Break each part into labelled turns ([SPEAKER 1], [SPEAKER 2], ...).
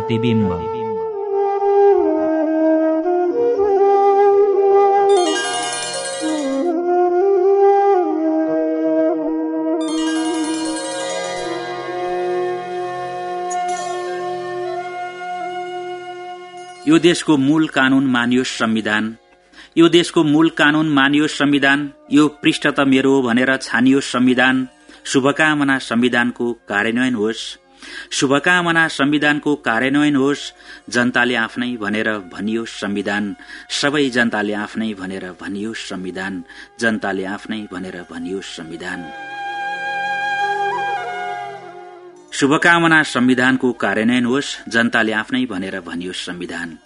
[SPEAKER 1] बिम्ब प्रतिबिम्ब।
[SPEAKER 2] यो देशको मूल कानून मानियोस् संविधान। यो देशको मूल कानून मानियोस् संविधान। यो पृष्ठ त मेरो भनेर छानियोस् संविधान। शुभकामना संविधानको कार्यान्वयन होस्। शुभकामना संविधानको कार्यान्वयन होस्। जनताले आफ्नै भनेर भनियोस् संविधान। सबै जनताले आफ्नै भनेर भनियोस् संविधान। जनताले आफ्नै भनेर भनियोस् संविधान। शुभकामना संविधानको कार्यान्वयन होस्। जनताले आफ्नै भनेर भनियोस् संविधान।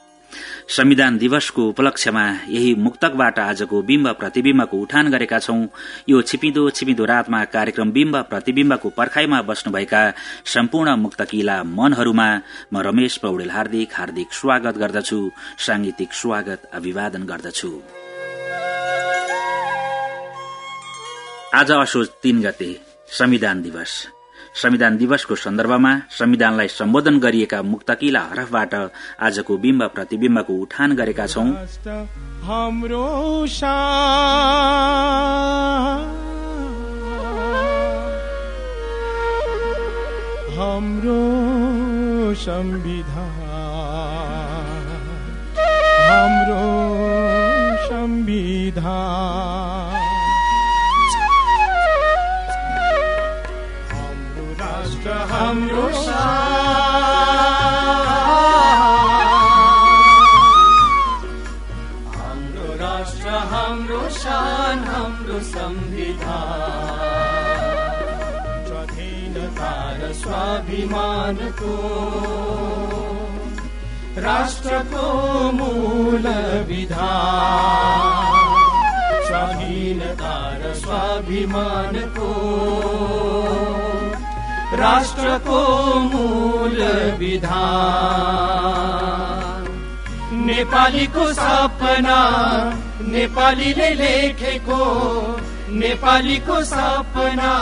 [SPEAKER 2] संविधान दिवसको उपलक्ष्यमा यही मुक्तकबाट आजको बिम्ब प्रतिविम्बको उठान गरेका छौं। यो छिपिदो छिपिदो रातमा कार्यक्रम बिम्ब प्रतिविम्बको पर्खाईमा बस्नुभएका सम्पूर्ण मुक्तकिला मनहरूमा म रमेश पौडेल हार्दिक हार्दिक स्वागत गर्दछु। सांगीतिक स्वागत अभिवादन गर्दछु। आज असोज तीन गते संविधान दिवस। संविधान दिवसको सन्दर्भमा संविधानलाई सम्बोधन गरिएका मुक्तकिला हरफबाट आजको बिम्ब प्रतिविम्बको उठान गरेका छौं।
[SPEAKER 3] हाम्रो संविधान। हाम्रो संविधान। हाम्रो हाम्रो राष्ट्र हाम्रो शान हाम्रो संविधान स्वाधीनता र स्वाभिमानको राष्ट्रको मूल विधान स्वाधीनता र स्वाभिमानको राष्ट्रको मूल विधान। नेपालीको सपना नेपालीले लेखेको नेपालीको सपना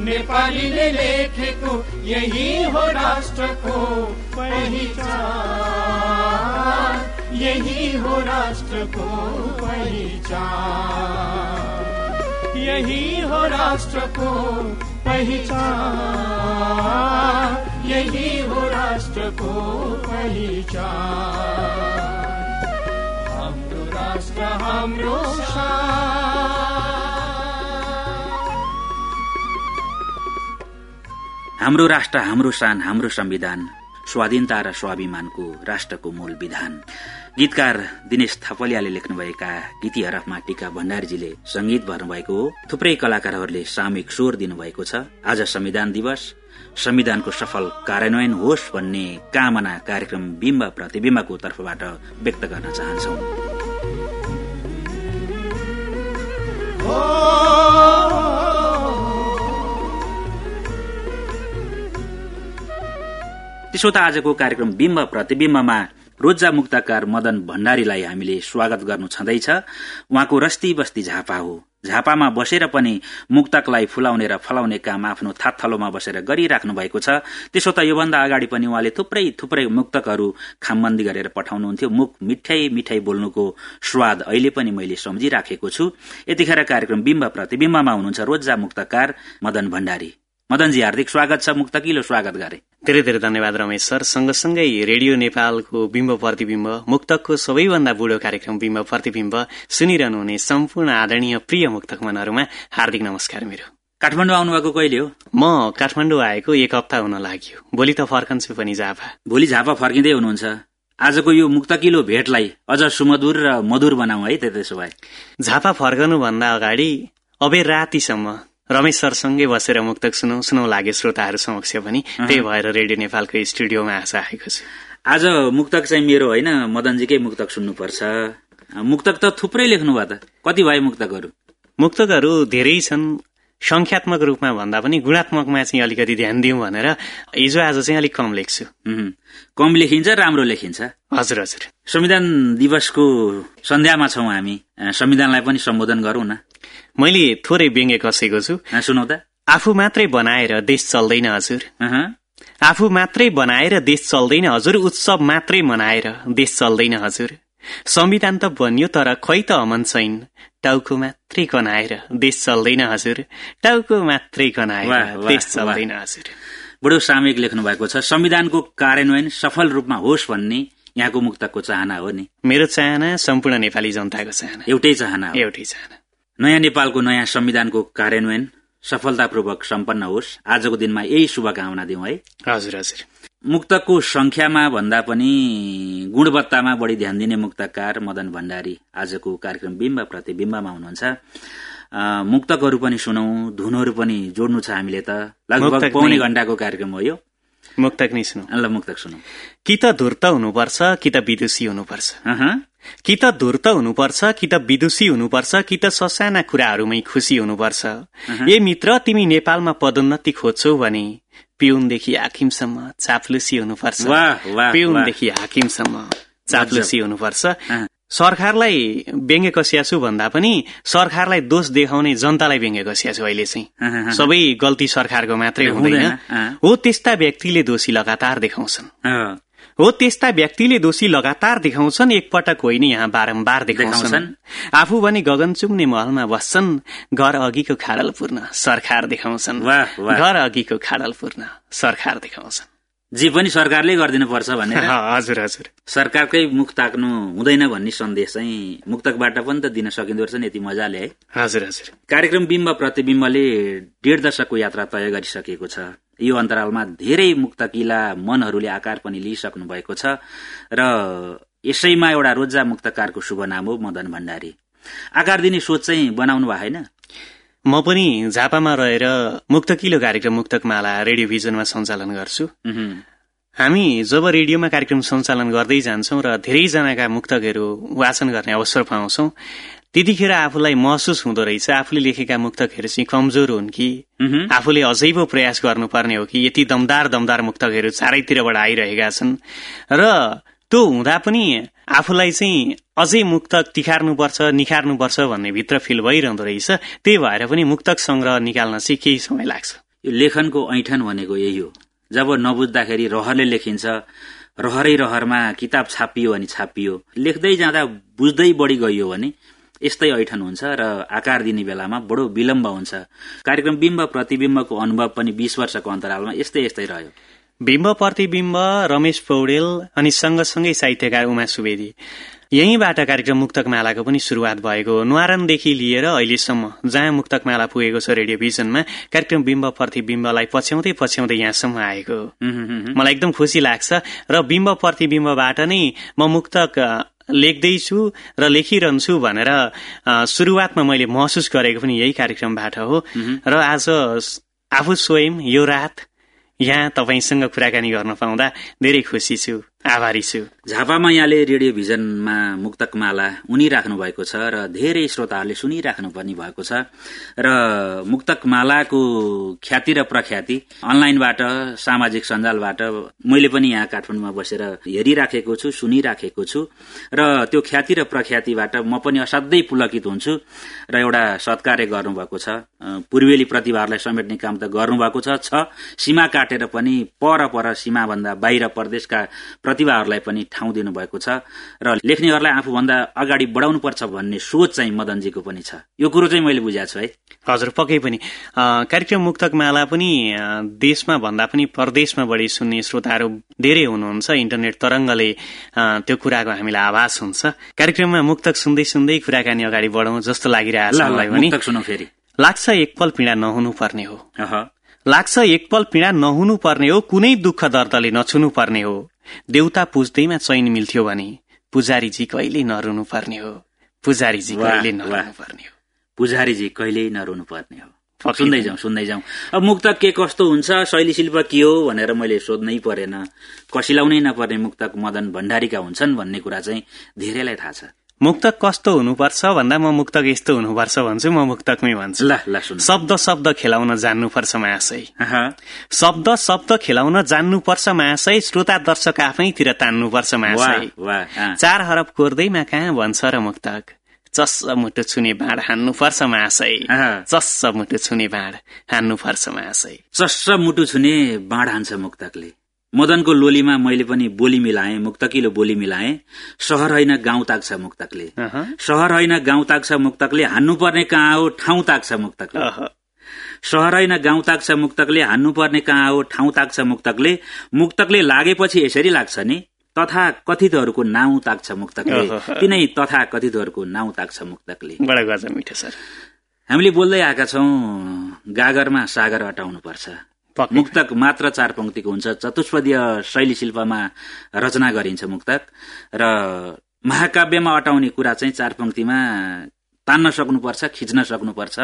[SPEAKER 3] नेपालीले लेखेको यही हो राष्ट्रको पहिचान। यही हो राष्ट्रको पहिचान। यही हो राष्ट्रको पहिचान यही हो राष्ट्रको पहिचान। हाम्रो राष्ट्र हाम्रो
[SPEAKER 2] हाम्रो राष्ट्र हाम्रो शान हाम्रो संविधान। स्वाधीनता र स्वाभिमानको राष्ट्रको मूल विधान। गीतकार दिनेश थपलियाले लेख्नुभएका गीती हरफमा टीका भण्डारीजीले संगीत भर्नुभएको हो। थुप्रै कलाकारहरूले सामूहिक स्वर दिनुभएको छ। आज संविधान दिवस। संविधानको सफल कार्यान्वयन होस् भन्ने कामना कार्यक्रम बिम्ब प्रतिविम्बको तर्फबाट व्यक्त गर्न चाहन्छौ। त्यसो त आजको कार्यक्रम बिम्ब प्रतिविम्बमा रोजा मुक्तकार मदन भण्डारीलाई हामीले स्वागत गर्नु छँदैछ। उहाँको रस्ती बस्ती झापा हो। झापामा बसेर पनि मुक्तकलाई फुलाउने र फलाउने काम आफ्नो थातथलोमा बसेर गरिराख्नु भएको छ। त्यसो त योभन्दा अगाडि पनि उहाँले थुप्रै थुप्रै मुक्तकहरू खामबन्दी गरेर पठाउनुहुन्थ्यो। मुख मिठाई मिठाई बोल्नुको स्वाद अहिले पनि मैले सम्झिराखेको छु। यतिखेर कार्यक्रम बिम्ब प्रतिविम्बमा हुनुहुन्छ रोजा मुक्तकार मदन भण्डारी। मदनजी हार्दिक स्वागत छ मुक्तकिलो स्वागत गरे।
[SPEAKER 4] धेरै धेरै धन्यवाद रमेश सर। सँगसँगै रेडियो नेपालको बिम्ब प्रतिविम्ब मुक्तकको सबैभन्दा बुढो कार्यक्रम बिम्ब प्रतिविम्ब सुनिरहनुहुने सम्पूर्ण आदरणीय प्रिय मुक्तक मनहरूमा हार्दिक नमस्कार मेरो।
[SPEAKER 2] काठमाडौँ आउनुभएको कहिले हो?
[SPEAKER 4] म काठमाडौँ आएको एक हप्ता हुन लाग्यो। भोलि त फर्कन्छु पनि झापा।
[SPEAKER 2] भोलि झापा फर्किँदै हुनुहुन्छ। आजको यो मुक्तकिलो भेटलाई अझ सुमधुर र मधुर बनाऊ है त्यसो भए
[SPEAKER 4] झापा फर्कनु भन्दा अगाडि अबेर रातिसम्म रमेश सरसँगै बसेर मुक्तक सुनौ सुनौ लागे श्रोताहरू समक्ष पनि। त्यही भएर रेडियो नेपालको स्टुडियोमा आशा आएको छु।
[SPEAKER 2] आज मुक्तक चाहिँ मेरो होइन मदनजीकै मुक्तक सुन्नुपर्छ। मुक्तक त थुप्रै लेख्नु भयो त। कति भयो मुक्तकहरू?
[SPEAKER 4] मुक्तकहरू धेरै छन्। संख्यात्मक रूपमा भन्दा पनि गुणात्मकमा चाहिँ अलिकति ध्यान दिउँ भनेर हिजो आज चाहिँ अलिक कम लेख्छु।
[SPEAKER 2] कम लेखिन्छ राम्रो लेखिन्छ।
[SPEAKER 4] हजुर हजुर।
[SPEAKER 2] संविधान दिवसको सन्ध्यामा छौँ हामी। संविधानलाई पनि सम्बोधन गरौँ न।
[SPEAKER 4] मैले थोरै व्यङ्ग्य कसेको छु।
[SPEAKER 2] सुनौ त
[SPEAKER 4] आफू मात्रै बनाएर देश चल्दैन हजुर। आफू मात्रै बनाएर देश चल्दैन हजुर। उत्सव मात्रै मनाएर देश चल्दैन हजुर। संविधान त बन्यो तर खै त अमन छैन। टाउको मात्रै कनाएर देश चल्दैन हजुर। टाउको मात्रै कनाएर देश। चल्दैन हजुर।
[SPEAKER 2] बडो सामयिक लेख्नु भएको छ। संविधानको कार्यान्वयन सफल रूपमा होस् भन्ने यहाँको मुक्तकको चाहना हो नि।
[SPEAKER 4] मेरो चाहना सम्पूर्ण नेपाली जनताको चाहना।
[SPEAKER 2] एउटै चाहना
[SPEAKER 4] एउटै चाहना।
[SPEAKER 2] नयाँ नेपालको नयाँ संविधानको कार्यान्वयन सफलतापूर्वक सम्पन्न होस्। आजको दिनमा यही शुभकामना दिउँ है।
[SPEAKER 4] हजुर हजुर।
[SPEAKER 2] मुक्तकको संख्यामा भन्दा पनि गुणवत्तामा बढी ध्यान दिने मुक्तकार मदन भण्डारी आजको कार्यक्रम बिम्ब प्रतिबिम्बमा हुनुहुन्छ। मुक्तकहरू पनि सुनौ धुनहरू पनि जोड्नु छ हामीले त। लगभग
[SPEAKER 4] मुक्तक
[SPEAKER 2] पौने घण्टाको कार्यक्रम हो यो।
[SPEAKER 4] मुक्तक नै सुनौ।
[SPEAKER 2] ल मुक्तक सुनौ।
[SPEAKER 4] कि त धुर्त हुनुपर्छ कि त विदुषी हुनुपर्छ। कि त धुर्त हुनुपर्छ कि त विदुषी हुनुपर्छ कि त ससाना कुराहरूमै खुसी हुनुपर्छ। ए मित्र तिमी नेपालमा पदोन्नति खोज्छौ भने पिउनदेखि हाकिमसम्म चाप्लुसी हुनुपर्छ। पिउनदेखि हाकिमसम्म चाप्लुसी हुनुपर्छ। सरकारलाई व्यङ्ग्य कसिया छु भन्दा पनि सरकारलाई दोष देखाउने जनतालाई व्यङ्ग्य कसिया छु अहिले चाहिँ। सबै गल्ती सरकारको मात्रै
[SPEAKER 2] हुँदैन।
[SPEAKER 4] हो त्यस्ता व्यक्तिले दोषी लगातार देखाउँछन्। हो त्यस्ता व्यक्तिले दोषी लगातार देखाउँछन् एकपटक होइन यहाँ बारम्बार देखाउँछन्। आफू भने गगन चुम्ने महलमा बस्छन् घर अघिको खाडल पूर्ण सरकार देखाउँछन्। घर अघिको खाडल पूर्ण सरकार देखाउँछन्।
[SPEAKER 2] जे पनि सरकारले गरिदिनु पर्छ भनेर।
[SPEAKER 4] हजुर हजुर।
[SPEAKER 2] सरकारकै मुख ताक्नु हुँदैन भन्ने सन्देश चाहिँ मुक्तकबाट पनि त दिन सकिँदो रहेछ नि यति मजाले है।
[SPEAKER 4] हजुर हजुर।
[SPEAKER 2] कार्यक्रम बिम्ब प्रतिबिम्बले डेढ दशकको यात्रा तय गरिसकेको छ। यो अन्तरालमा धेरै मुक्तकिला मनहरूले आकार पनि लिइसक्नु भएको छ र यसैमा एउटा रोजा मुक्तकारको शुभ नाम हो मदन भण्डारी। आकार दिने सोच चाहिँ बनाउनु भएको होइन?
[SPEAKER 4] म पनि झापामा रहेर मुक्तकिलो कार्यक्रम मुक्तकमाला रेडियो भिजनमा सञ्चालन गर्छु। हामी जब रेडियोमा कार्यक्रम सञ्चालन गर्दै जान्छौं र धेरैजनाका मुक्तकहरू वाचन गर्ने अवसर पाउँछौं त्यतिखेर आफूलाई महसुस हुँदो रहेछ। आफूले लेखेका मुक्तकहरू चाहिँ कमजोर हुन् कि। आफूले अझै पो प्रयास गर्नुपर्ने हो कि? यति दमदार दमदार मुक्तकहरू चारैतिरबाट आइरहेका छन्। र त्यो हुँदा पनि आफूलाई चाहिँ अझै मुक्तक तिखार्नुपर्छ निखार्नुपर्छ भन्ने भित्र फिल भइरहँदो रहेछ। त्यही भएर पनि मुक्तक संग्रह निकाल्न चाहिँ केही समय लाग्छ।
[SPEAKER 2] यो लेखनको ऐठन भनेको यही हो। जब नबुझ्दाखेरि रहरले लेखिन्छ रहरै रहरमा किताब छापियो भने छापियो। लेख्दै जाँदा बुझ्दै बढी गइयो भने यस्तै ऐठन हुन्छ र आकार दिने बेलामा बडो विलम्ब हुन्छ। कार्यक्रम बिम्ब प्रतिबिम्बको अनुभव पनि बीस वर्षको अन्तरालमा यस्तै यस्तै रह्यो।
[SPEAKER 4] बिम्ब प्रतिबिम्ब रमेश पौडेल अनि सँगसँगै साहित्यकार उमा सुवेदी। यहीँबाट कार्यक्रम मुक्तक मालाको पनि शुरूआत भएको हो। न्वारनदेखि लिएर अहिलेसम्म जहाँ मुक्तक माला पुगेको छ रेडियो भिजनमा कार्यक्रम बिम्ब प्रतिबिम्बलाई पछ्याउँदै पछ्याउँदै यहाँसम्म आएको। मलाई एकदम खुसी लाग्छ र बिम्ब प्रतिबिम्बबाट नै म मुक्तक लेख्दैछु र लेखिरहन्छु भनेर सुरुवातमा मैले महसुस गरेको पनि यही कार्यक्रमबाट हो। र आज आफू स्वयं यो रात यहाँ तपाईँसँग कुराकानी गर्न पाउँदा धेरै खुसी छु आभारी छु।
[SPEAKER 2] झापामा यहाँले रेडियो भिजनमा मुक्तकमाला उनिराख्नु भएको छ र धेरै श्रोताहरूले सुनिराख्नु पनि भएको छ र मुक्तकमालाको ख्याति र प्रख्याति अनलाइनबाट सामाजिक सञ्जालबाट मैले पनि यहाँ काठमाडौँमा बसेर हेरिराखेको छु सुनिराखेको छु र त्यो ख्याति र प्रख्यातिबाट म पनि असाध्यै पुलकित हुन्छु र एउटा सत्कार्य गर्नुभएको छ। पूर्वेली प्रतिभाहरूलाई समेट्ने काम त गर्नुभएको छ। सीमा काटेर पनि पर पर सीमाभन्दा बाहिर प्रदेशका प्रतिभाहरूलाई पनि ठाउँ दिनुभएको छ र लेख्नेहरूलाई आफूभन्दा अगाडि बढाउनुपर्छ भन्ने सोच चाहिँ मदनजीको पनि छ। यो कुरो चाहिँ मैले बुझाएको छु है।
[SPEAKER 4] हजुर पक्कै पनि। कार्यक्रम मुक्तक माला पनि देशमा भन्दा पनि परदेशमा बढी सुन्ने श्रोताहरू धेरै हुनुहुन्छ। इन्टरनेट तरङ्गले त्यो कुराको हामीलाई आभास हुन्छ। कार्यक्रममा मुक्तक सुन्दै सुन्दै कुराकानी अगाडि बढौँ जस्तो लागिरहेछ
[SPEAKER 2] ल ल
[SPEAKER 4] मलाई पनि।
[SPEAKER 2] मुक्तक सुनौ फेरि।
[SPEAKER 4] लाग्छ एकपल पीडा नहुनु पर्ने हो लाग्छ एकपल पीडा नहुनु पर्ने हो कुनै दुःख दर्दले नछुनु पर्ने हो। देउता पुज्दैमा चैन मिल्थ्यो भने पुजारीजी कहिल्यै नरुनु पर्ने हो? पुजारीजी
[SPEAKER 2] वाह।
[SPEAKER 4] नरुनु पर्ने हो?
[SPEAKER 2] पुजारीजी कहिल्यै नरुनु पर्ने हो? सुन्दै। जाउँ सुन्दै जाउँ। अब मुक्तक के कस्तो हुन्छ? शैली शिल्प के हो भनेर मैले सोध्नै परेन। कसिलाउनै नपर्ने मुक्तक मदन भण्डारीका हुन्छन् भन्ने कुरा चाहिँ धेरैलाई थाहा छ।
[SPEAKER 4] मुक्तक कस्तो हुनुपर्छ भन्दा म मुक्तक यस्तो हुनुपर्छ भन्छु म मुक्तकमै भन्छु।
[SPEAKER 2] ल ल सुन।
[SPEAKER 4] शब्द शब्द खेलाउन जान्नुपर्छ महाशय शब्द शब्द खेलाउन जान्नुपर्छ महाशय श्रोता दर्शक आफैतिर तान्नुपर्छ महाशय चार हरफ कोर्दैमा कहाँ भन्छ र मुक्तक? चस्स मुटु छुने बाँड हान्नुपर्छ महाशय। चस्स मुटु छुने बाँड हान्नुपर्छ महाशय
[SPEAKER 2] चस्स मुटु छुने बाँड हान्छ मुक्तकले। मदनको लोलीमा मैले पनि बोली मिलाएँ मुक्तकिलो बोली मिलाएँ। सहर होइन गाउँ ताग्छ मुक्तकले। सहर होइन गाउँ ताग्छ मुक्तकले हान्नुपर्ने कहाँ हो ठाउँ ताग्छ मुक्तकले। सहर होइन गाउँ ताग्छ मुक्तकले हान्नुपर्ने कहाँ हो ठाउँ ताग्छ मुक्तकले। मुक्तकले लागेपछि यसरी लाग्छ नि तथा कथितहरूको नाउँ ताग्छ मुक्तकले। तिनै तथा कथितहरूको नाउँ ताग्छ मुक्तकले। हामीले बोल्दै आएका छौँ गागरमा सागर अटाउनुपर्छ। मुक्तक मात्र चार पंक्तिको हुन्छ। चतुष्पदीय शैली शिल्पमा रचना गरिन्छ मुक्तक। र महाकाव्यमा अटाउने कुरा चाहिँ चार पंक्तिमा तान्न सक्नुपर्छ खिच्न सक्नुपर्छ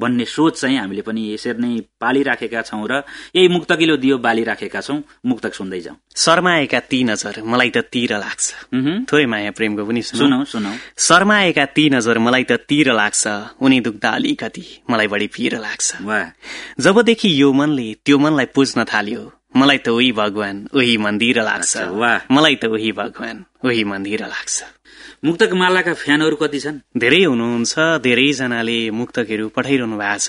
[SPEAKER 2] भन्ने सोच चाहिँ हामीले पनि यसरी नै पालिराखेका छौं र यही मुक्तकिलो दियो बालिराखेका छौं। मुक्तक सुन्दै जाउँ।
[SPEAKER 4] शर्माएका ती नजर मलाई त तिर लाग्छ। थोरै माया प्रेमको पनि सुनौ।
[SPEAKER 2] सुनौ
[SPEAKER 4] शर्माएका ती नजर मलाई त तिर लाग्छ। उनी दुख्दा अलिकति मलाई बढी पिर लाग्छ। जबदेखि यो मनले त्यो मनलाई पुज्न थाल्यो मलाई त उही भगवान उही मन्दिर लाग्छ। मलाई त उही भगवान। उही मन्दिर लाग्छ।
[SPEAKER 2] मुक्तक मालाका फ्यानहरू कति छन्?
[SPEAKER 4] धेरै हुनुहुन्छ। धेरैजनाले मुक्तकहरू पठाइरहनु भएको छ।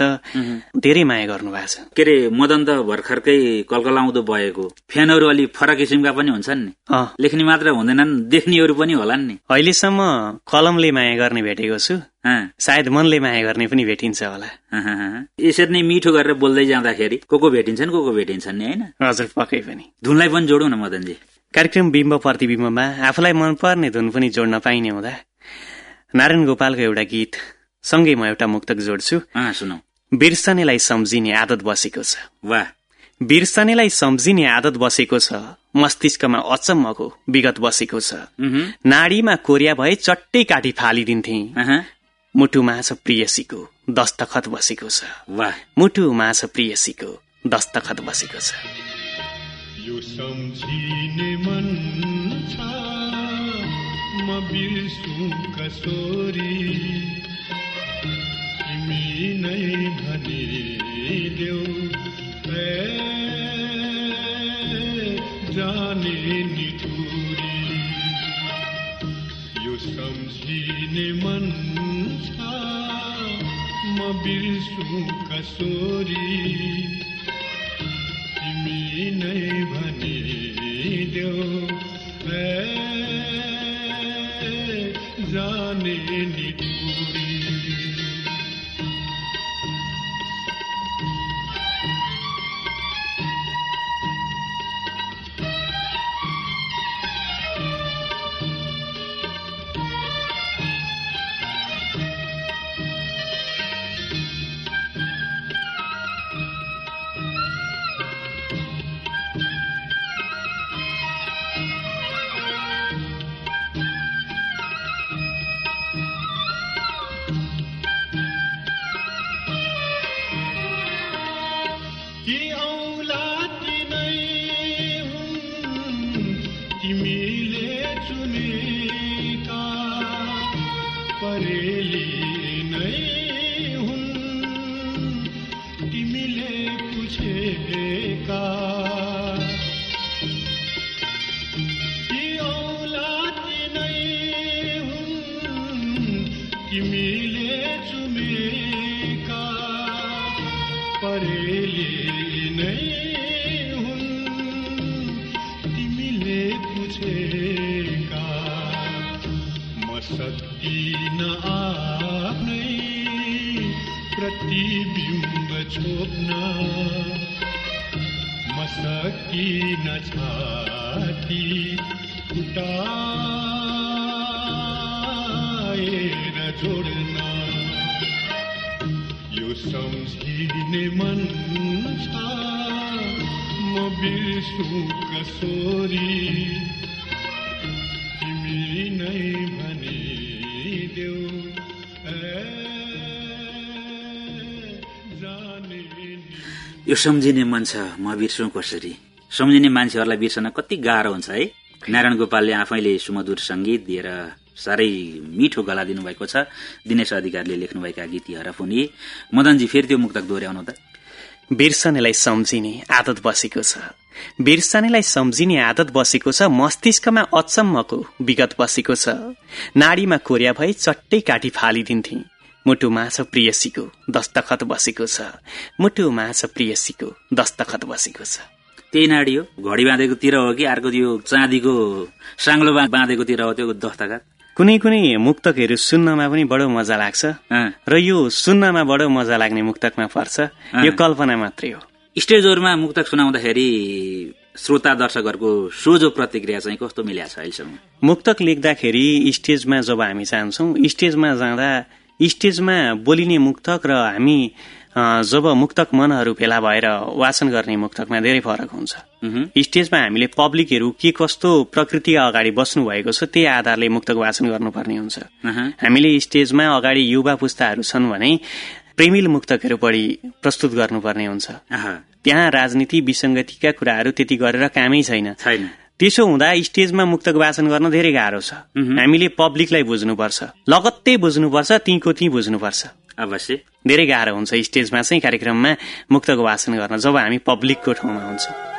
[SPEAKER 4] धेरै माया गर्नु भएको छ।
[SPEAKER 2] के अरे मदन त भर्खरकै कलकलाउँदो भएको। फ्यानहरू अलि फरक किसिमका पनि हुन्छन् नि। लेख्ने मात्र हुँदैनन् देख्नेहरू पनि होलान् नि।
[SPEAKER 4] अहिलेसम्म कलमले माया गर्ने भेटेको छु। सायद मनले माया गर्ने पनि भेटिन्छ होला।
[SPEAKER 2] यसरी नै मिठो गरेर बोल्दै जाँदाखेरि को को भेटिन्छन् को को भेटिन्छन् नि होइन?
[SPEAKER 4] हजुर पक्कै पनि।
[SPEAKER 2] धुनलाई पनि जोडौँ न मदनजी।
[SPEAKER 4] कार्यक्रम बिम्ब प्रतिबिम्बमा आफूलाई मनपर्ने धुन पनि जोड्न पाइने हुँदा नारायण गोपालको एउटा गीत सँगै म एउटा मुक्तक जोड्छु। बिर्सनेलाई सम्झिने आदत बसेको छ।
[SPEAKER 2] वाह।
[SPEAKER 4] बिर्सनेलाई सम्झिने आदत बसेको छ मस्तिष्कमा अचम्मको विगत बसेको छ। नाडीमा कोरिया भए चट्टै काटी फालिदिन्थे। मुटुमा छ प्रियसीको दस्तखत बसेको छ।
[SPEAKER 2] वाह।
[SPEAKER 4] मुटुमा छ प्रियसीको दस्तखत बसेको छ।
[SPEAKER 5] यो सम्झिने मन छ म बिर्सु कसोरी तिमी नै भनिदेऊ जाने निठुरी यो सम्झिने मन छ म बिर्सु कसोरी तिमी नै जोड्न। यो सम्झिने मन छ म कसोरी तिमी नै भनिदेऊ
[SPEAKER 2] यो सम्झिने मन छ म बिर्सौँ कसरी? सम्झिने मान्छेहरूलाई बिर्सन कति गाह्रो हुन्छ है? नारायण गोपालले आफैले सुमधुर संगीत दिएर साह्रै मिठो गला दिनुभएको छ। दिनेश अधिकारीले लेख्नुभएका गीत यी हरफ हुने मदनजी फेरि त्यो मुक्तक दोहोऱ्याउनु त।
[SPEAKER 4] बिर्सनेलाई सम्झिने आदत बसेको छ। बिर्सानेलाई सम्झिने आदत बसेको छ मस्तिष्कमा अचम्मको विगत बसेको छ। नाडीमा कोर्या भए चट्टै काटी फालिदिन्थे। मुटुमा छ प्रियसीको दस्तखत बसेको छ। मुटुमा छ प्रियसीको दस्तखत बसेको छ।
[SPEAKER 2] त्यही नाडी हो। घडी बाँधेकोतिर हो कि अर्को त्यो चाँदीको साङ्लो बाँधेकोतिर हो त्यो दस्तखत?
[SPEAKER 4] कुनै कुनै मुक्तकहरू सुन्नमा पनि बडो मजा लाग्छ। र यो सुन्नमा बडो मजा लाग्ने मुक्तकमा पर्छ। यो कल्पना मात्रै हो।
[SPEAKER 2] स्टेजहरूमा मुक्तक सुनाउँदाखेरि श्रोता दर्शकहरूको सोझो प्रतिक्रिया चाहिँ कस्तो मिल्या छ अहिलेसम्म
[SPEAKER 4] मुक्तक लेख्दाखेरि स्टेजमा जब हामी जान्छौँ स्टेजमा जाँदा स्टेजमा बोलिने मुक्तक र हामी जब मुक्तक मनहरू भेला भएर वाचन गर्ने मुक्तकमा धेरै फरक हुन्छ। स्टेजमा हामीले पब्लिकहरू के कस्तो प्रकृतिका अगाडि बस्नु भएको छ त्यही आधारले मुक्तक वाचन गर्नुपर्ने हुन्छ। हामीले स्टेजमा अगाडि युवा पुस्ताहरू छन् भने प्रेमिल मुक्तकहरू बढी प्रस्तुत गर्नुपर्ने हुन्छ। त्यहाँ राजनीति विसङ्गतिका कुराहरू त्यति गरेर कामै छैन। त्यसो हुँदा स्टेजमा मुक्तक वाचन गर्न धेरै गाह्रो छ। हामीले पब्लिकलाई बुझ्नुपर्छ। लगत्तै बुझ्नुपर्छ तीको ती बुझ्नुपर्छ।
[SPEAKER 2] अवश्य।
[SPEAKER 4] धेरै गाह्रो हुन्छ स्टेजमा चाहिँ कार्यक्रममा मुक्तक वाचन गर्न जब हामी पब्लिकको ठाउँमा हुन्छौँ।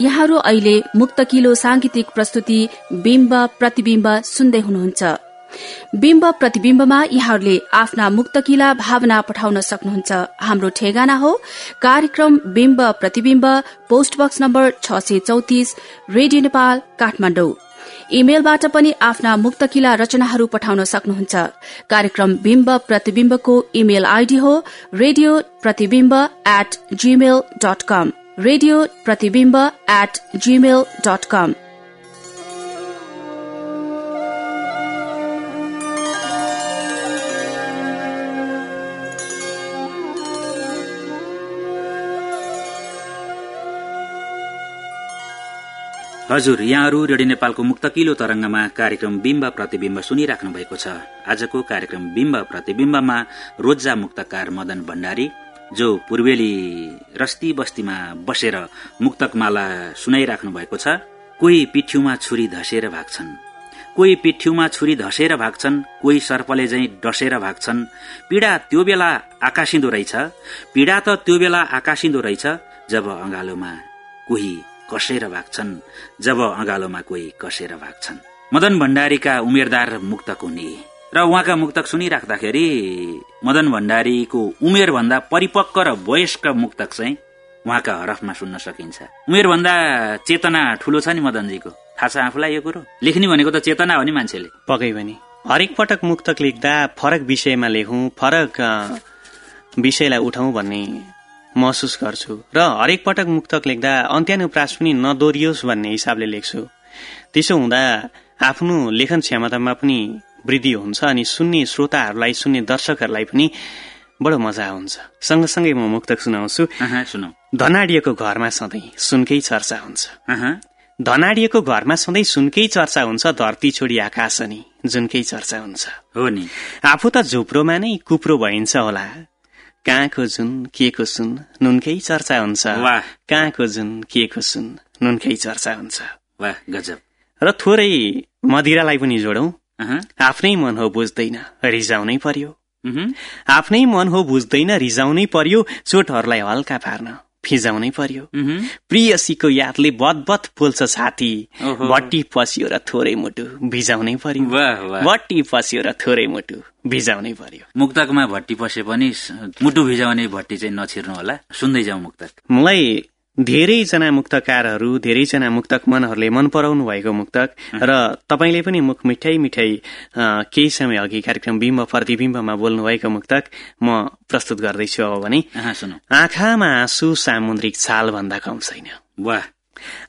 [SPEAKER 6] यहाँहरू अहिले मुक्तकिलो सांगीतिक प्रस्तुति बिम्ब प्रतिबिम्ब सुन्दै हुनुहुन्छ। बिम्ब प्रतिबिम्बमा यहाँहरूले आफ्ना मुक्तकिला भावना पठाउन सक्नुहुन्छ। हाम्रो ठेगाना हो कार्यक्रम बिम्ब प्रतिबिम्ब पोस्ट बक्स नम्बर छ सय चौतिस रेडियो नेपाल काठमाडौँ। इमेलबाट पनि आफ्ना मुक्तकिला रचनाहरू पठाउन सक्नुहुन्छ। कार्यक्रम बिम्ब प्रतिबिम्बको इमेल आईडी हो radio Pratibimba at Gmail dot com radio Pratibimba at Gmail dot com
[SPEAKER 2] हजुर यहाँहरू रेडियो नेपालको मुक्तकिलो तरंगमा कार्यक्रम बिम्ब प्रतिबिम्ब सुनिराख्नु भएको छ। आजको कार्यक्रम बिम्ब प्रतिबिम्बमा रोज्जा मुक्तकार मदन भण्डारी जो पूर्वेली रस्ती बस्तीमा बसेर मुक्तकमाला सुनाइराख्नु भएको छ कोही पिठ्यूमा छुरी धसेर भाग्छन्। कोही पिठ्यूमा छुरी धसेर भाग्छन् कोही सर्पले झैं डसेर भाग्छन्। पीड़ा त्यो बेला आकाशिँदो रहेछ पीड़ा त त्यो बेला आकाशिँदो रहेछ जब अँगालोमा कोही कसेर भाग्छन् जब अँगालोमा कोही कसेर भाग्छन्। मदन भण्डारीका उमेरदार मुक्तक हुने र उहाँका मुक्तक सुनिराख्दाखेरि मदन भण्डारीको उमेर भन्दा परिपक्व र वयस्क मुक्तक चाहिँ उहाँका हरफमा सुन्न सकिन्छ। उमेर भन्दा चेतना ठूलो छ नि मदनजीको। थाहा छ आफूलाई यो कुरो? लेख्ने भनेको त चेतना हो नि मान्छेले।
[SPEAKER 4] पक्कै पनि। हरेक पटक मुक्तक लेख्दा फरक विषयमा लेखौँ फरक विषयलाई उठाउँ भन्ने महसुस गर्छु। र हरेक पटक मुक्तक लेख्दा अन्त्यानुप्रास पनि नदोरियोस् भन्ने हिसाबले लेख्छु। त्यसो हुँदा आफ्नो लेखन क्षमतामा पनि वृद्धि हुन्छ अनि सुन्ने श्रोताहरूलाई सुन्ने दर्शकहरूलाई पनि बडो मजा हुन्छ। सँगसँगै म मुक्तक सुनाउँछु।
[SPEAKER 2] सुनौ
[SPEAKER 4] धनाडिएको घरमा सधैँ सुनकै चर्चा हुन्छ। धनाडिएको घरमा सधैँ सुनकै चर्चा हुन्छ धरती छोडी आकाश अनि जुनकै चर्चा हुन्छ।
[SPEAKER 2] हो नि।
[SPEAKER 4] आफू त झुप्रोमा नै कुप्रो भइन्छ होला। कहाँको जुन के को सुन नुनकै चर्चा हुन्छ। कहाँको जुन के को सुन नुनकै चर्चा हुन्छ।
[SPEAKER 2] वाह गजब।
[SPEAKER 4] र थोरै मदिरालाई पनि जोडौं। आफ्नै मन हो बुझ्दैन रिजाउनै पर्यो।
[SPEAKER 2] उहुँ,
[SPEAKER 4] आफ्नै मन हो बुझ्दैन रिजाउनै पर्यो चोटहरूलाई हल्का पार्न फिजाउनै पर्यो।
[SPEAKER 2] उहुँ।
[SPEAKER 4] प्रियसीको यादले बदबद पोल्छ छाती। भट्टी पसियो र थोरै मुटु भिजाउनै पर्यो। भट्टी पसियो र थोरै मुटु भिजाउनै पर्यो।
[SPEAKER 2] मुक्तकमा भट्टी पसे पनि मुटु भिजाउने भट्टी चाहिँ नछिर्नु होला सुन्दै जाउँ मुक्तक।
[SPEAKER 4] मलाई धेरैजना मुक्तकारहरू धेरैजना मुक्तक मनहरूले मन पराउनु भएको मुक्तक र तपाईँले पनि मुख मिठाई मिठाई केही समय अघि कार्यक्रम बिम्ब प्रतिबिम्बमा बोल्नुभएको मुक्तक म प्रस्तुत गर्दैछु अब भने। आँखामा आँसु सामुद्रिक छाल भन्दा कम छैन।
[SPEAKER 2] वाह।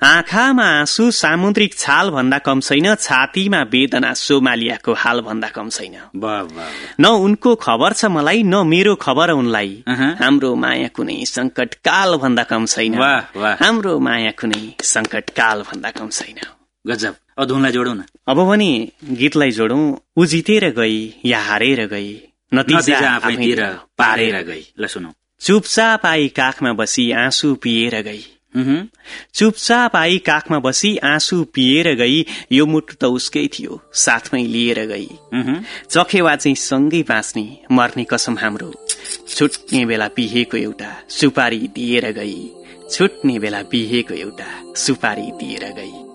[SPEAKER 4] आँखामा आँसु सामुद्रिक छाल भन्दा कम छैन छातीमा वेदना सोमालियाको हाल भन्दा कम छैन। न उनको खबर छ मलाई न मेरो खबर उनलाई। हाम्रो माया कुनै संकट काल भन्दा कम छैन। हाम्रो माया कुनै संकट काल भन्दा कम छैन।
[SPEAKER 2] गजब। अब धुनलाई जोडौँ न।
[SPEAKER 4] अब पनि गीतलाई जोडौं। ऊ जितेर गई या हारेर गई।
[SPEAKER 2] नतिजा पारेर गई। ल सुनौ।
[SPEAKER 4] चुपचाप आई काखमा बसी आँसु पिएर गई। चुपचाप आई काखमा बसी आँसु पिएर गई यो मुटु त उसकै थियो साथमै लिएर गई। चखेवा चाहिँ सँगै बाँच्ने मर्ने कसम हाम्रो। छुट्ने बेला पिहेको एउटा सुपारी दिएर गई। छुट्ने बेला पिहेको एउटा सुपारी दिएर गई।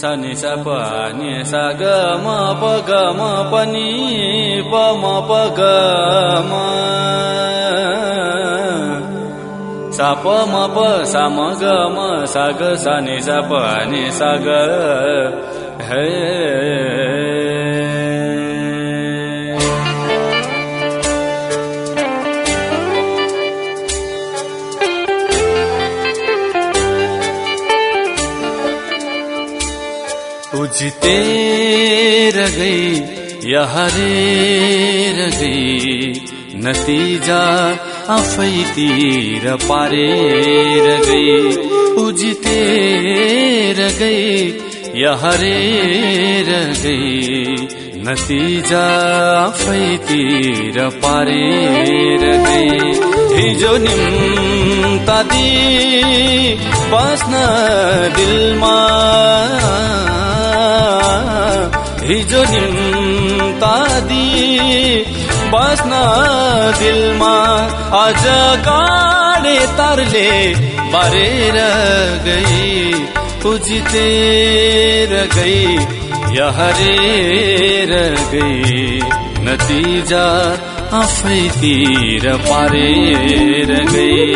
[SPEAKER 7] सनि स प नि स ग म प ग म प नि प म प ग म। प म प स म ग म स ग स नि नि स ग। हे। उजतेर गई या हरेर गई नतिजा आफैतिर पारेर गई उजतेर गई या हरेर गई नतिजा आफैतिर पारेर गई हिजो निम्ता दी बस्न दिलमा हिजो निम्ता दी बस्न दिलमा अझ काँडे तरले बारेर गई उजितेर गई या हरेर गई नतिजा आफैतिर पारेर गई।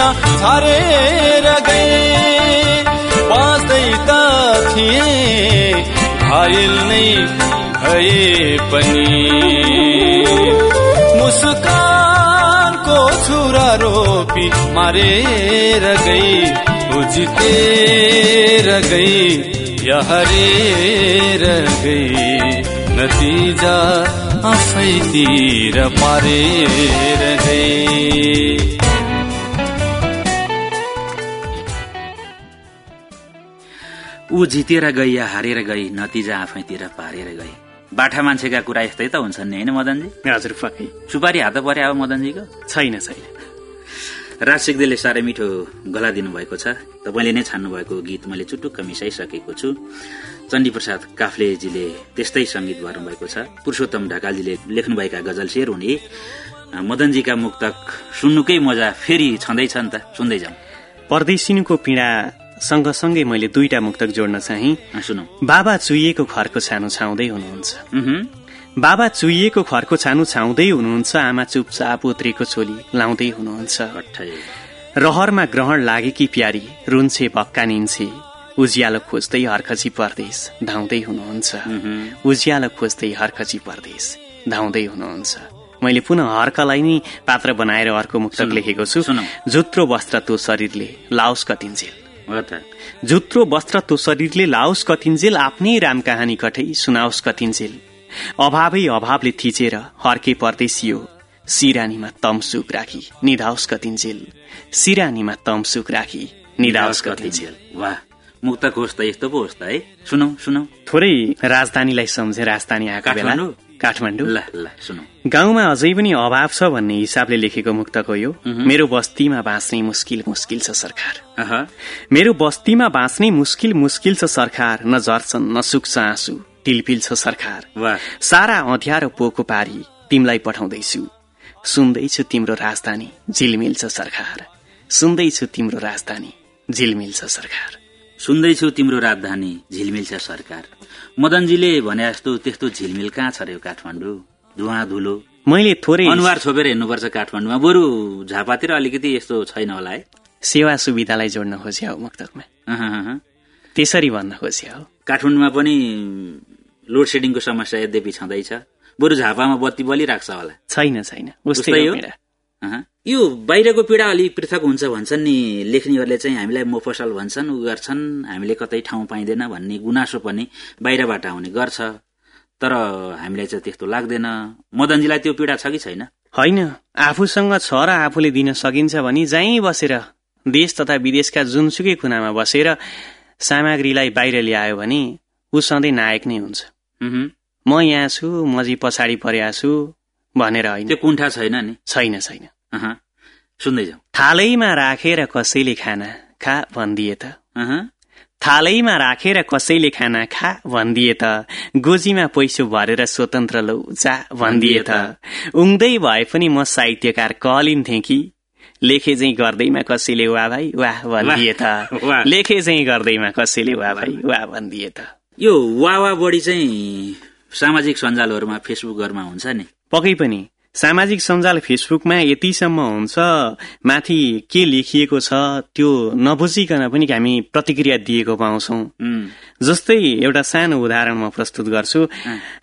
[SPEAKER 7] सिना छारेर गए। बाँच्दै त थिए घायल नै भए पनि मुस्कानको छुरा रोपी मारेर गई उजितेर गई या हरेर गई। नतिजा आफैतिर पारेर गई।
[SPEAKER 2] ऊ जितेर गई या हारेर गई नतिजा आफैतिर पारेर गई। बाठा मान्छेका कुरा यस्तै त हुन्छन् नि होइन मदनजी?
[SPEAKER 4] हजुर पक्कै
[SPEAKER 2] सुपारी हात परे अब मदनजीको?
[SPEAKER 4] छैन छैन।
[SPEAKER 2] राज सिक्देले साह्रै मिठो गला दिनुभएको छ। तपाईँले नै छान्नु भएको गीत मैले चुटुक्क मिसाइसकेको छु। चण्डीप्रसाद काफ्लेजीले त्यस्तै सङ्गीत भर्नुभएको छ। पुरुषोत्तम ढकालजीले लेख्नुभएका गजल शेर हुने मदनजीका मुक्तक सुन्नुकै मजा फेरि छँदैछ नि त। सुन्दै जाउँ।
[SPEAKER 4] परदेशिनीको पीडा सँगसँगै मैले दुईटा मुक्तक जोड्न चाहे बाबा चुइएको खरको छानो छाउँदै हुनुहुन्छ। बाबा चुइएको खरको छानो छाउँदै हुनुहुन्छ आमा चुपचाप उत्रेको चोली लाउँदै हुनुहुन्छ। रहरमा ग्रहण लागेकी प्यारी रुन्छे भक्का निन्छे उज्यालो खोज्दै हर्खची परदेश धाउँदै हुनुहुन्छ। उज्यालो खोज्दै हर्खची परदेश धाउँदै हुनुहुन्छ। मैले पुनः हर्कलाई नै पात्र बनाएर अर्को मुक्तक लेखेको छु। जुत्रो वस्त्र तो शरीरले लाओस् कतिन्जेल जुत्रो वस्त्र तो शरीरले लाओस् कतिन्जेल आफ्नै राम कहानी कठै सुनाओस् कतिन्जेल अभावै अभावले थिचेर हर्के परदेशियो। सिरानीमा तमसुक राखी निधाओस् कतिन्जेल सिरानीमा तमसुक राखी निधाओस् कतिन्जेल
[SPEAKER 2] वाह मुक्तक होस् त यस्तो पो होस् त है। सुनौ सुनौ।
[SPEAKER 4] थोरै राजधानीलाई सम्झे राजधानी आएको बेला।
[SPEAKER 2] काठमाडौँ?
[SPEAKER 4] काठमाडौँ
[SPEAKER 2] ल ल सुनौ।
[SPEAKER 4] गाउँमा अझै पनि अभाव छ भन्ने हिसाबले लेखेको मुक्तक हो यो मेरो बस्तीमा बाँच्ने मुस्किल मुस्किल छ सरकार। मेरो बस्तीमा बाँच्ने मुस्किल मुस्किल छ सरकार। न झर्छन् न सुक्छ आँसु। टिलपिल छ सरकार।
[SPEAKER 2] वाह।
[SPEAKER 4] सारा अँध्यारो पोको पारी तिमीलाई पठाउँदैछु। सुन्दैछु तिम्रो राजधानी झिलमिल छ सरकार। सुन्दैछु तिम्रो राजधानी झिलमिल छ सरकार।
[SPEAKER 2] सुन्दैछु तिम्रो राजधानी झिलमिल छ सरकार। मदनजीले भने जस्तो त्यस्तो झिलमिल कहाँ छ रे यो काठमाडौँ? धुवा धुलो।
[SPEAKER 4] मैले थोरै
[SPEAKER 2] अनुहार छोपेर हेर्नुपर्छ काठमाडौँमा। बरु झापातिर अलिकति यस्तो छैन होला है।
[SPEAKER 4] सेवा सुविधालाई जोड्न खोज्या हो मुक्तकमा। त्यसरी भन्न खोज्या हो।
[SPEAKER 2] काठमाडौँमा पनि लोड सेडिङको समस्या यद्यपि छँदैछ। बरु झापामा बत्ती बलिरहेको छ होला।
[SPEAKER 4] छैन छैन। उस्तै हो।
[SPEAKER 2] यो बाहिरको पीडा अलि पृथक हुन्छ भन्छन् नि। लेख्नेहरूले चाहिँ हामीलाई मोफसल भन्छन् उ गर्छन्। हामीले कतै ठाउँ पाइँदैन भन्ने गुनासो पनि बाहिरबाट आउने गर्छ। तर हामीलाई चाहिँ त्यस्तो लाग्दैन। मदनजीलाई त्यो पीडा छ कि छैन?
[SPEAKER 4] होइन। आफूसँग छ र आफूले दिन सकिन्छ भने जहीँ बसेर देश तथा विदेशका जुनसुकै कुनामा बसेर सामग्रीलाई बाहिर ल्यायो भने ऊ सधैँ नायक नै हुन्छ। म यहाँ छु म चाहिँ पछाडि परेको छु भनेर होइन।
[SPEAKER 2] त्यो कुण्ठा छैन नि?
[SPEAKER 4] छैन छैन।
[SPEAKER 2] सुन्दै जाउँ
[SPEAKER 4] थालैमा राखेर कसैले खाना खा भनिदिए त। थालैमा राखेर कसैले खाना खा भनिदिए त। गोजीमा पैसो भरेर स्वतन्त्र लौ जा भनिदिए त। उङ्दै भए पनि म साहित्यकार कहलिन्थे कि। लेखे चाहिँ गर्दैमा कसैले वा भाइ वाह भनिदिए त। लेखे चाहिँ गर्दैमा कसैले वा भाइ वाह भनिदिए त।
[SPEAKER 2] यो वा वा बढी चाहिँ सामाजिक सञ्जालहरूमा फेसबुकहरूमा हुन्छ नि।
[SPEAKER 4] पक्कै पनि। सामाजिक सञ्जाल फेसबुकमा यतिसम्म हुन्छ। माथि के लेखिएको छ त्यो नबुझिकन पनि हामी प्रतिक्रिया दिएको पाउँछौ। जस्तै एउटा सानो उदाहरण म प्रस्तुत गर्छु।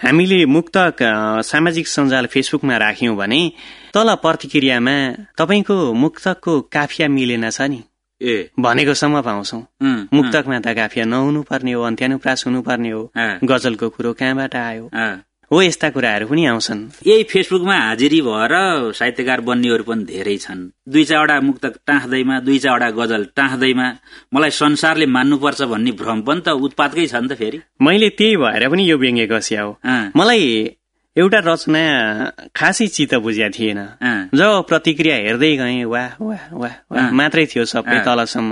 [SPEAKER 4] हामीले मुक्तक सामाजिक सञ्जाल फेसबुकमा राख्यौं भने तल प्रतिक्रियामा तपाईँको मुक्तकको काफिया मिलेन छ नि?
[SPEAKER 2] ए।
[SPEAKER 4] भनेको सम्म पाउँछौ। मुक्तकमा त काफिया नहुनु पर्ने हो अन्त्यानुप्रास हुनुपर्ने हो। गजलको कुरो कहाँबाट आयो। हो यस्ता कुराहरू पनि आउँछन्।
[SPEAKER 2] यही फेसबुकमा हाजिरी भएर साहित्यकार बन्नेहरू पनि धेरै छन्। दुई चारवटा मुक्तक टाँस्दैमा दुई चारवटा गजल टाँस्दैमा। मलाई संसारले मान्नुपर्छ भन्ने भ्रम पनि त उत्पातकै छ नि त फेरि।
[SPEAKER 4] मैले त्यही भएर पनि यो व्यङ्ग्य कसिया हो। मलाई एउटा रचना खासै चित्त बुझ्या थिएन। जब प्रतिक्रिया हेर्दै गएँ वाह वाह वाह। मात्रै थियो सबै। तलसम्म।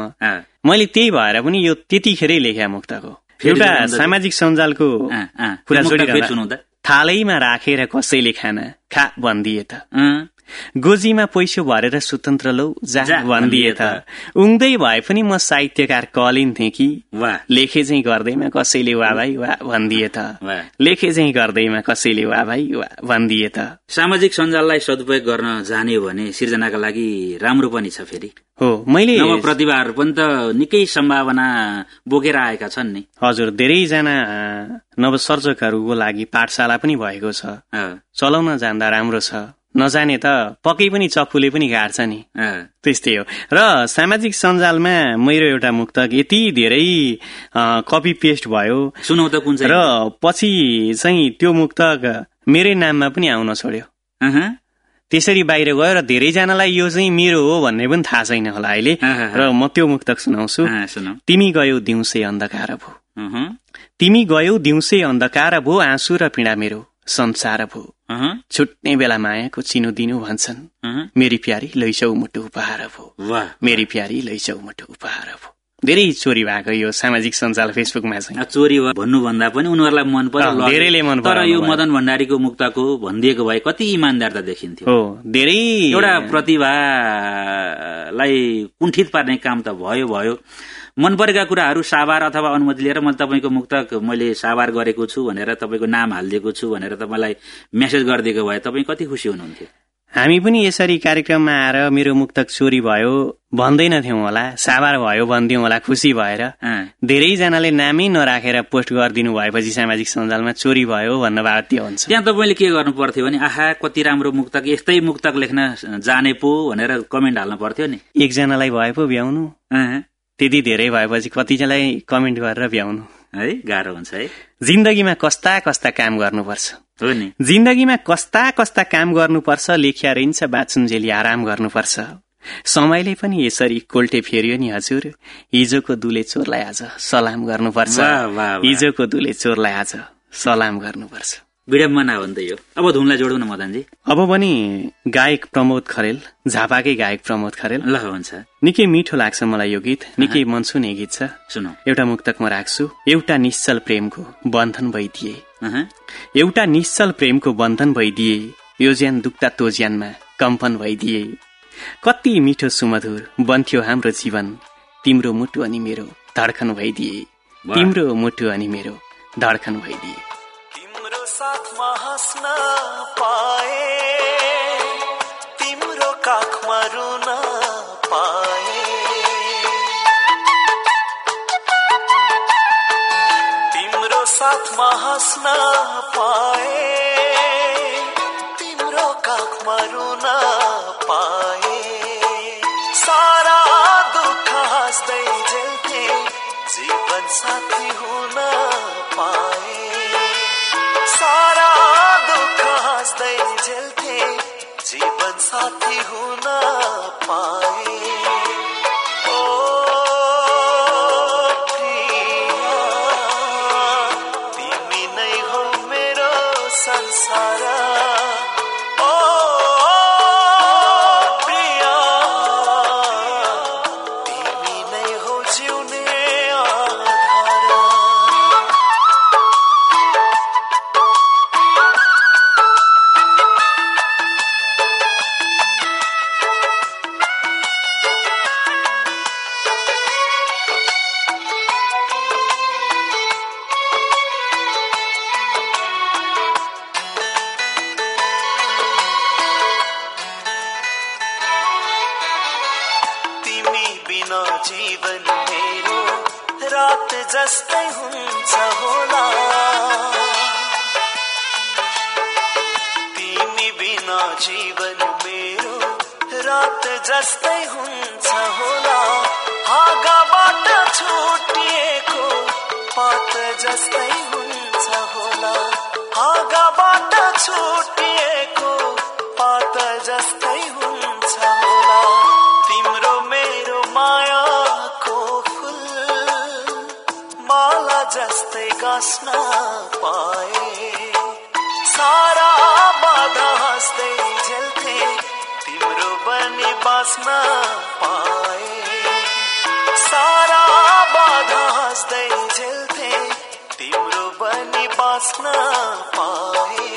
[SPEAKER 4] मैले त्यही भएर पनि यो त्यतिखेरै लेख्या मुक्तको। एउटा सामाजिक सञ्जालको। कुरा थालैमा राखेर कसैले खाना खा भनिदिए त। गोजीमा पैसो भरेर स्वतन्त्र लौ जा भनिदिए त। उङ्दै भए पनि म साहित्यकार कहलिन्थे कि। लेखे चाहिँ गर्दैमा कसैले वा भाइ वा भनिदिए त। लेखे चाहिँ गर्दैमा कसैले वा भाइ वा भनिदिए त।
[SPEAKER 2] सामाजिक सञ्जाललाई सदुपयोग गर्न जाने हो भने सिर्जनाका लागि राम्रो पनि छ फेरि।
[SPEAKER 4] हो मैले
[SPEAKER 2] प्रतिभाहरू पनि त निकै सम्भावना बोकेर आएका छन् नि।
[SPEAKER 4] हजुर धेरैजना नवसर्जकहरूको लागि पाठशाला पनि भएको छ। चलाउन जान्दा राम्रो छ। नजाने त पक्कै पनि चक्कुले पनि गाड्छ नि। त्यस्तै हो। र सामाजिक सञ्जालमा मेरो एउटा मुक्तक यति धेरै कपी पेस्ट भयो।
[SPEAKER 2] सुनौ त कुन
[SPEAKER 4] र पछि चाहिँ त्यो मुक्तक मेरै नाममा पनि आउन छोड्यो। त्यसरी बाहिर गयो र धेरैजनालाई यो चाहिँ मेरो हो भन्ने पनि थाहा छैन होला अहिले।
[SPEAKER 2] अहँ,
[SPEAKER 4] र म त्यो मुक्तक सुनाउँछु। तिमी गयौ दिउँसै अन्धकार भो। तिमी गयौ दिउँसै अन्धकार भो आँसु र पीडा मेरो। संसार भो। छुट्ने बेला मायाको चिनो दिनु भन्छन्। मेरी प्यारी लैजाउ मुटु उपहार भो। मेरी प्यारी लैजाउ मुटु उपहार भो। धेरै चोरी भएको यो सामाजिक सञ्जाल फेसबुकमा चाहिँ।
[SPEAKER 2] चोरी भन्नुभन्दा पनि उनीहरूलाई मन पर्यो।
[SPEAKER 4] धेरैले मन
[SPEAKER 2] तर यो। मदन भण्डारीको मुक्तको भनिदिएको भए कति इमान्दारता देखिन्थ्यो।
[SPEAKER 4] हो धेरै।
[SPEAKER 2] एउटा प्रतिभालाई कुण्ठित पार्ने काम त भयो भयो। मन परेका कुराहरू साभार अथवा अनुमति लिएर मैले तपाईँको मुक्तक मैले साभार गरेको छु भनेर तपाईँको नाम हालिदिएको छु भनेर तपाईँलाई मेसेज गरिदिएको भए तपाईँ कति खुसी हुनुहुन्थ्यो?
[SPEAKER 4] हामी पनि यसरी कार्यक्रममा आएर मेरो मुक्तक चोरी भयो भन्दैनथ्यौँ होला साभार भयो भनिदिउँ होला खुसी भएर। धेरैजनाले नामै नराखेर पोस्ट गरिदिनु भएपछि सामाजिक सञ्जालमा चोरी भयो भन्नबाट त्यो हुन्छ।
[SPEAKER 2] त्यहाँ तपाईँले के गर्नु पर्थ्यो भने आहा कति राम्रो मुक्तक यस्तै मुक्तक लेख्न जाने पो भनेर कमेन्ट हाल्नु पर्थ्यो नि।
[SPEAKER 4] एकजनालाई भए पो भ्याउनु। त्यति धेरै भएपछि कतिजनालाई कमेन्ट गरेर भ्याउनु।
[SPEAKER 2] है? गाह्रो हुन्छ है?
[SPEAKER 4] जिन्दगीमा कस्ता कस्ता काम गर्नुपर्छ।
[SPEAKER 2] हो नि।
[SPEAKER 4] जिन्दगीमा कस्ता कस्ता काम गर्नुपर्छ लेखिया रहन्छ बाचुन्जेली आराम गर्नुपर्छ। समयले पनि यसरी कोल्टे फेरियो नि हजुर। हिजोको दुले चोरलाई आज सलाम गर्नुपर्छ। हिजोको दुले चोरलाई आज सलाम गर्नुपर्छ।
[SPEAKER 2] विडम्बना हो त यो। अब धुनलाई जोडौँ न मदनजी।
[SPEAKER 4] अब पनि गायक प्रमोद खरेल झापाकै गायक प्रमोद खरेल।
[SPEAKER 2] ल हुन्छ।
[SPEAKER 4] निकै मिठो लाग्छ मलाई यो गीत। निकै मनसुने गीत छ।
[SPEAKER 2] सुनौ।
[SPEAKER 4] एउटा मुक्तक म राख्छु। एउटा निश्चल प्रेमको बन्धन भइदिए। एउटा निश्चल प्रेमको बन्धन भइदिए। यो ज्यान दुख्दा तो ज्यानमा कम्पन भइदिए। कति मिठो सुमधुर बन्थ्यो हाम्रो जीवन। तिम्रो मुटु अनि मेरो धड्कन भइदिए। तिम्रो मुटु अनि मेरो धड्कन भइदिए।
[SPEAKER 8] साथमा हाँस्न पाए। तिम्रो काखमा रुन पाए। तिम्रो साथमा हाँस्न पाए। तिम्रो काखमा रुन पाए। सारा दुःख हाँस्दै झेल्थे जीवन साथी हुन पाए। झेल्थे जीवन साथी होना पाए। तिमी बिना जीवन मेरो रात जस्तै हुन्छ होला। हाँगाबाट छुटिएको पात जस्तै हुन्छ होला। हाँगाबाट छुटिएको गाँस्न पाए। सारा बाधा हाँस्दै झेल्थे तिम्रो बनी बाँच्न पाए। सारा बाधा हाँस्दै झेल्थे तिम्रो बनी बाँच्न पाए।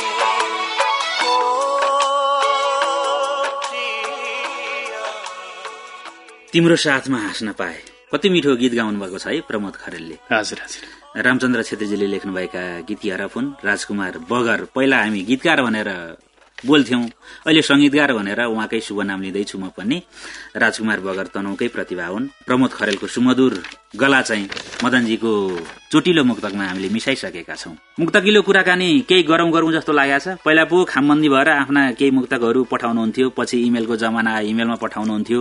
[SPEAKER 2] तिम्रो साथमा हाँस्न पाए। कति मिठो गीत गाउनु भएको छ है प्रमोद खरेलले?
[SPEAKER 4] हजुर हजुर।
[SPEAKER 2] रामचन्द्र छेत्रीजीले लेख्नुभएका गीतकी हरफ हुन् राजकुमार बगर पहिला हामी गीतकार भनेर बोल्थ्यौं। अहिले संगीतकार भनेर उहाँकै शुभ नाम लिँदैछु म पनि। राजकुमार बगर तनहुकै प्रतिभा हुन्। प्रमोद खरेलको सुमधुर गला चाहिँ मदनजीको चोटिलो मुक्तकमा हामीले मिसाइसकेका छौं। मुक्तकिलो कुराकानी केही गरौं गरौं जस्तो लागेको छ। पहिला पो खामबन्दी भएर आफ्ना केही मुक्तकहरू पठाउनुहुन्थ्यो। पछि इमेलको जमाना आयो इमेलमा पठाउनुहुन्थ्यो।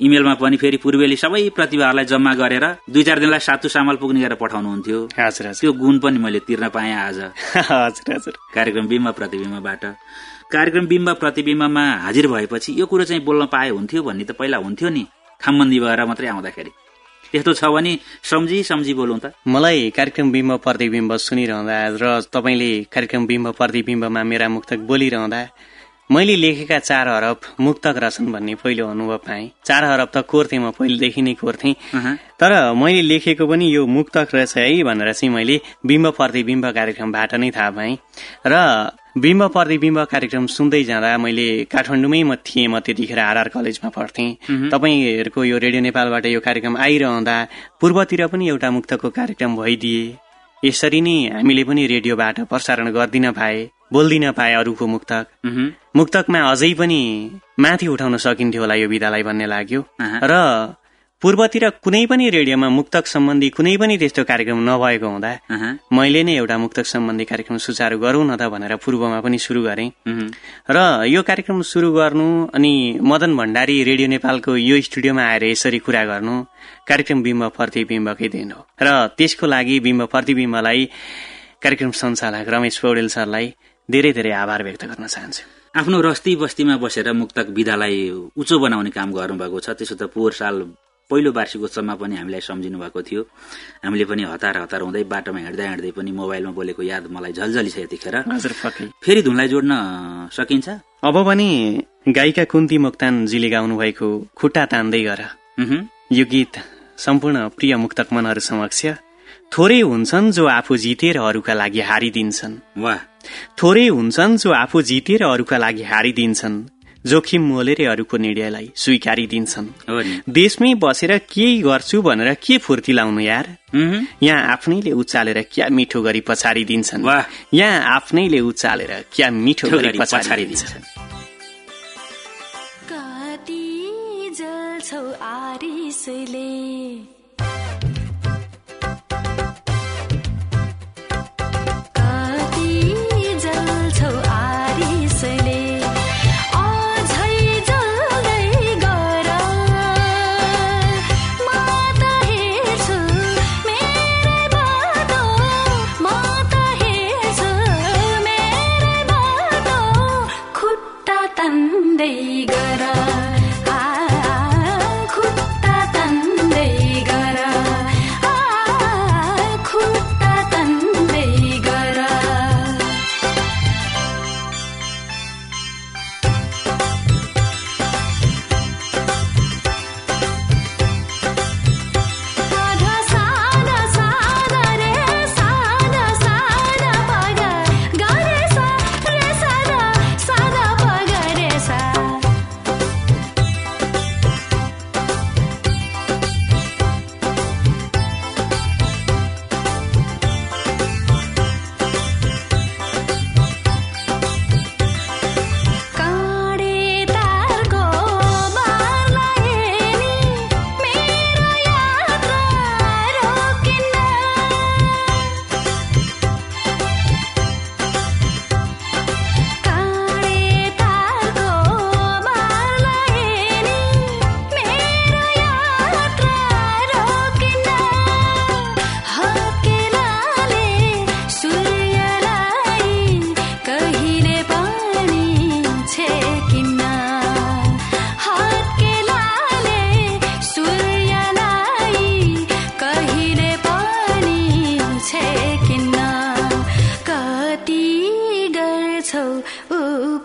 [SPEAKER 2] इमेलमा पनि फेरि पूर्वेली सबै प्रतिभाहरूलाई जम्मा गरेर दुई चार दिनलाई सातु सामाल पुग्ने गरेर पठाउनुहुन्थ्यो।
[SPEAKER 4] हजुर।
[SPEAKER 2] त्यो गुण पनि मैले तिर्न पाएँ आज।
[SPEAKER 4] हजुर हजुर।
[SPEAKER 2] कार्यक्रम बिम्ब प्रतिबिम्बबाट। कार्यक्रम बिम्ब प्रतिबिम्बमा हाजिर भएपछि यो कुरो चाहिँ बोल्न पाए हुन्थ्यो भन्ने त पहिला हुन्थ्यो नि। खामबन्दी भएर मात्रै आउँदाखेरि। त्यस्तो छ भने सम्झी सम्झी बोलौँ त।
[SPEAKER 4] मलाई कार्यक्रम बिम्ब प्रतिबिम्ब सुनिरहँदा र तपाईँले कार्यक्रम बिम्ब प्रतिबिम्बमा मेरा मुक्तक बोलिरहँदा मैले लेखेका चार हरफ मुक्तक रचन भन्ने पहिलो अनुभव पाएँ। चार हरफ त कोर्थेँ म पहिलेदेखि नै कोर्थेँ। तर मैले लेखेको पनि यो मुक्तक रहेछ है भनेर चाहिँ मैले बिम्ब प्रतिबिम्ब कार्यक्रमबाट नै थाहा पाएँ। र बिम्ब प्रतिबिम्ब कार्यक्रम सुन्दै जाँदा मैले काठमाडौँमै म थिएँ म त्यतिखेर आरआर कलेजमा पढ्थेँ। तपाईँहरूको यो रेडियो नेपालबाट यो कार्यक्रम आइरहँदा पूर्वतिर पनि एउटा मुक्तको कार्यक्रम भइदिए। यसरी नै हामीले पनि रेडियोबाट प्रसारण गर्दिन पाए बोल्दिन पाए अरूको मुक्तक। मुक्तकमा अझै पनि माथि उठाउन सकिन्थ्यो होला यो विधालाई भन्ने लाग्यो। र पूर्वतिर कुनै पनि रेडियोमा मुक्तक सम्बन्धी कुनै पनि त्यस्तो कार्यक्रम नभएको हुँदा मैले नै एउटा मुक्तक सम्बन्धी कार्यक्रम सुचारू गरौँ न त भनेर पूर्वमा पनि सुरु गरेँ। र यो कार्यक्रम सुरु गर्नु अनि मदन भण्डारी रेडियो नेपालको यो स्टुडियोमा आएर यसरी कुरा गर्नु कार्यक्रम बिम्ब प्रतिबिम्बकै दिन हो। र त्यसको लागि बिम्ब प्रतिबिम्बलाई कार्यक्रम सञ्चालक रमेश पौडेल सरलाई धेरै धेरै आभार व्यक्त गर्न चाहन्छु।
[SPEAKER 2] आफ्नो रस्ती बस्तीमा बसेर मुक्तक विधालाई उच्च बनाउने काम गर्नुभएको छ त्यसो त पोहोर साल पहिलो वार्षिकोत्सवमा पनि हामीलाई सम्झिनु भएको थियो। हामीले पनि हतार हतार हुँदै बाटोमा हिँड्दा हिँड्दै पनि मोबाइलमा बोलेको याद मलाई झल्झली छ यतिखेर। फेरि धुनलाई जोड्न सकिन्छ?
[SPEAKER 4] अब पनि गायिका कुन्ती मोक्तानजीले गाउनु भएको खुट्टा तान्दै गर। यो गीत सम्पूर्ण प्रिय मुक्तक मनहरू समक्ष थोरै हुन्छन् जो आफू जितेर अरूका लागि हारिदिन्छन्। थोरै हुन्छन् जो आफू जितेर अरूका लागि हारिदिन्छन्। जोखिम मोलेर अरूको निर्णयलाई स्वीकारिदिन्छन्
[SPEAKER 2] हो नि।
[SPEAKER 4] देशमै बसेर केही गर्छु भनेर के फुर्ती लाउनु यार? यहाँ आफ्नैले उचालेर क्या मिठो गरी पछारिदिन्छन्
[SPEAKER 2] वाह।
[SPEAKER 4] यहाँ आफ्नैले उचालेर क्या मिठो गरी पछारिदिन्छन्
[SPEAKER 9] कति जल्छौ आरिसले।